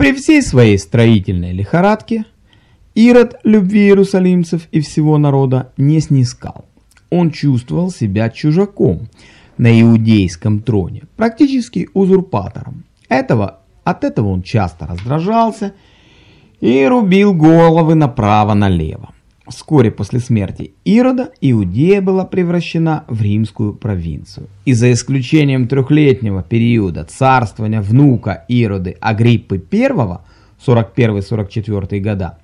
При всей своей строительной лихорадке Ирод любви иерусалимцев и всего народа не снискал. Он чувствовал себя чужаком на иудейском троне, практически узурпатором. Этого, от этого он часто раздражался и рубил головы направо-налево. Вскоре после смерти Ирода Иудея была превращена в римскую провинцию. И за исключением трехлетнего периода царствования внука Ироды Агриппы I 41-44 года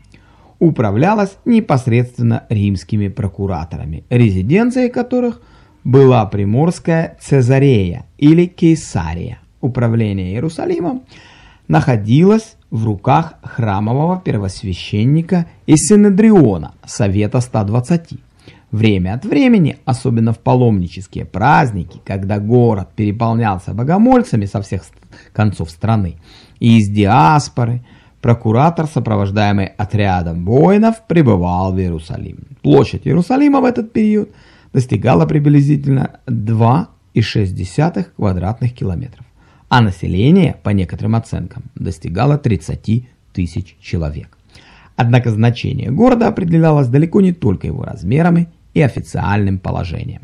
управлялась непосредственно римскими прокураторами, резиденцией которых была Приморская Цезарея или Кейсария. Управление Иерусалимом находилось в руках храмового первосвященника из Синедриона, Совета 120. Время от времени, особенно в паломнические праздники, когда город переполнялся богомольцами со всех концов страны и из диаспоры, прокуратор, сопровождаемый отрядом воинов, пребывал в Иерусалим. Площадь Иерусалима в этот период достигала приблизительно 2,6 квадратных километров а население, по некоторым оценкам, достигало 30 тысяч человек. Однако значение города определялось далеко не только его размерами и официальным положением.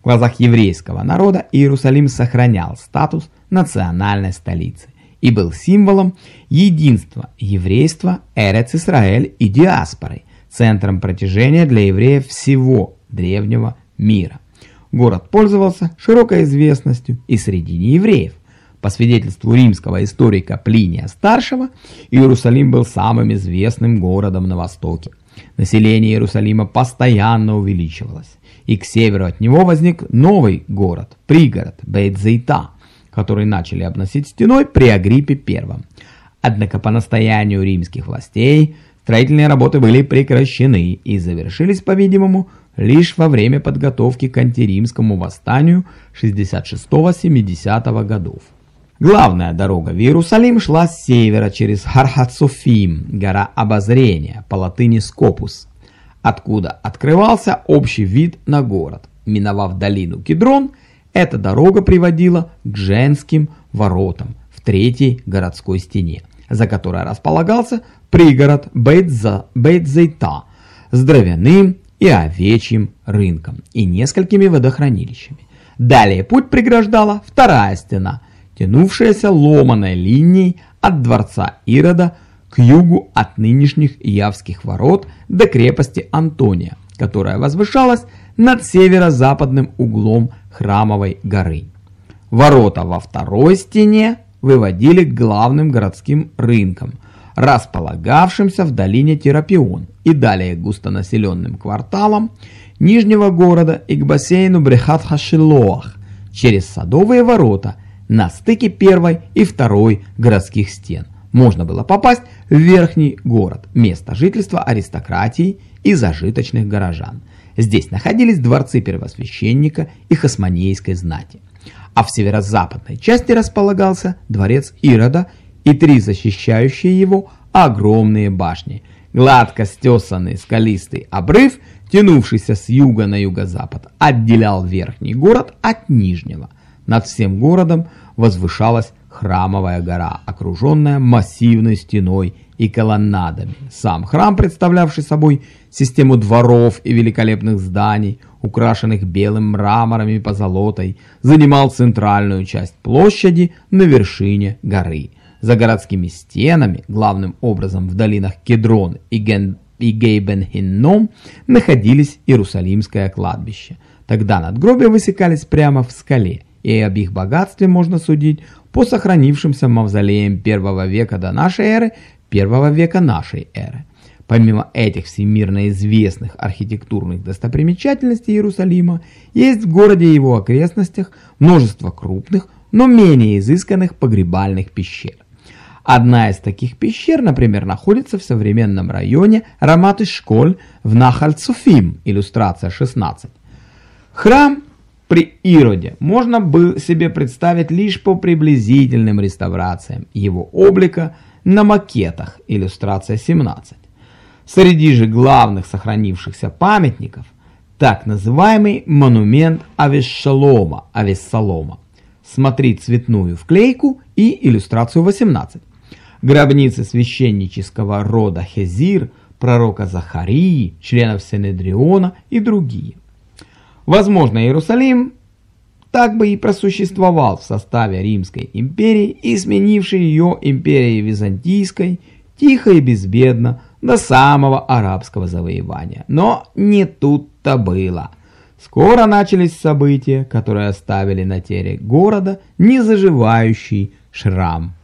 В глазах еврейского народа Иерусалим сохранял статус национальной столицы и был символом единства еврейства, Эрец-Исраэль и диаспоры, центром протяжения для евреев всего древнего мира. Город пользовался широкой известностью и среди неевреев, по свидетельству римского историка Плиния Старшего, Иерусалим был самым известным городом на востоке. Население Иерусалима постоянно увеличивалось, и к северу от него возник новый город, пригород Бейт-Зейта, который начали обносить стеной при Агриппе I. Однако по настоянию римских властей строительные работы были прекращены и завершились, по-видимому, лишь во время подготовки к антиримскому восстанию 66-70 годов. Главная дорога в Иерусалим шла с севера через Хархацуфим, гора обозрения, по латыни Скопус, откуда открывался общий вид на город. Миновав долину Кедрон, эта дорога приводила к женским воротам в третьей городской стене, за которой располагался пригород Бейт-Зейта с дровяным и овечьим рынком и несколькими водохранилищами. Далее путь преграждала вторая стена – тянувшаяся ломаной линией от дворца Ирода к югу от нынешних Явских ворот до крепости Антония, которая возвышалась над северо-западным углом Храмовой горы. Ворота во второй стене выводили к главным городским рынкам, располагавшимся в долине Терапион и далее к густонаселенным кварталам Нижнего города и к бассейну Брехат-Хашилоах через садовые ворота – на стыке первой и второй городских стен. Можно было попасть в верхний город, место жительства аристократии и зажиточных горожан. Здесь находились дворцы первосвященника и хасманейской знати. А в северо-западной части располагался дворец Ирода и три защищающие его огромные башни. Гладко стесанный скалистый обрыв, тянувшийся с юга на юго-запад, отделял верхний город от нижнего – над всем городом возвышалась храмовая гора, окруженная массивной стеной и колоннадами. Сам храм, представлявший собой систему дворов и великолепных зданий, украшенных белым мрамором и позолотой, занимал центральную часть площади на вершине горы. За городскими стенами, главным образом в долинах Кедрон и, Ген... и Гейбен-Хинном, находились Иерусалимское кладбище. Тогда надгробия высекались прямо в скале – и об их богатстве можно судить по сохранившимся мавзолеям первого века до нашей эры, первого века нашей эры. Помимо этих всемирно известных архитектурных достопримечательностей Иерусалима, есть в городе и его окрестностях множество крупных, но менее изысканных погребальных пещер. Одна из таких пещер, например, находится в современном районе Рамат-Ишколь в Нахаль-Цуфим, иллюстрация 16. Храм при Ироде можно было себе представить лишь по приблизительным реставрациям его облика на макетах, иллюстрация 17. Среди же главных сохранившихся памятников так называемый монумент Авессалома, Авессалома. Смотри цветную вклейку и иллюстрацию 18. гробницы священнического рода Хезир, пророка Захарии, членов Сенедриона и другие. Возможно, Иерусалим так бы и просуществовал в составе Римской империи и сменивший ее империей Византийской тихо и безбедно до самого арабского завоевания. Но не тут-то было. Скоро начались события, которые оставили на теле города незаживающий шрам.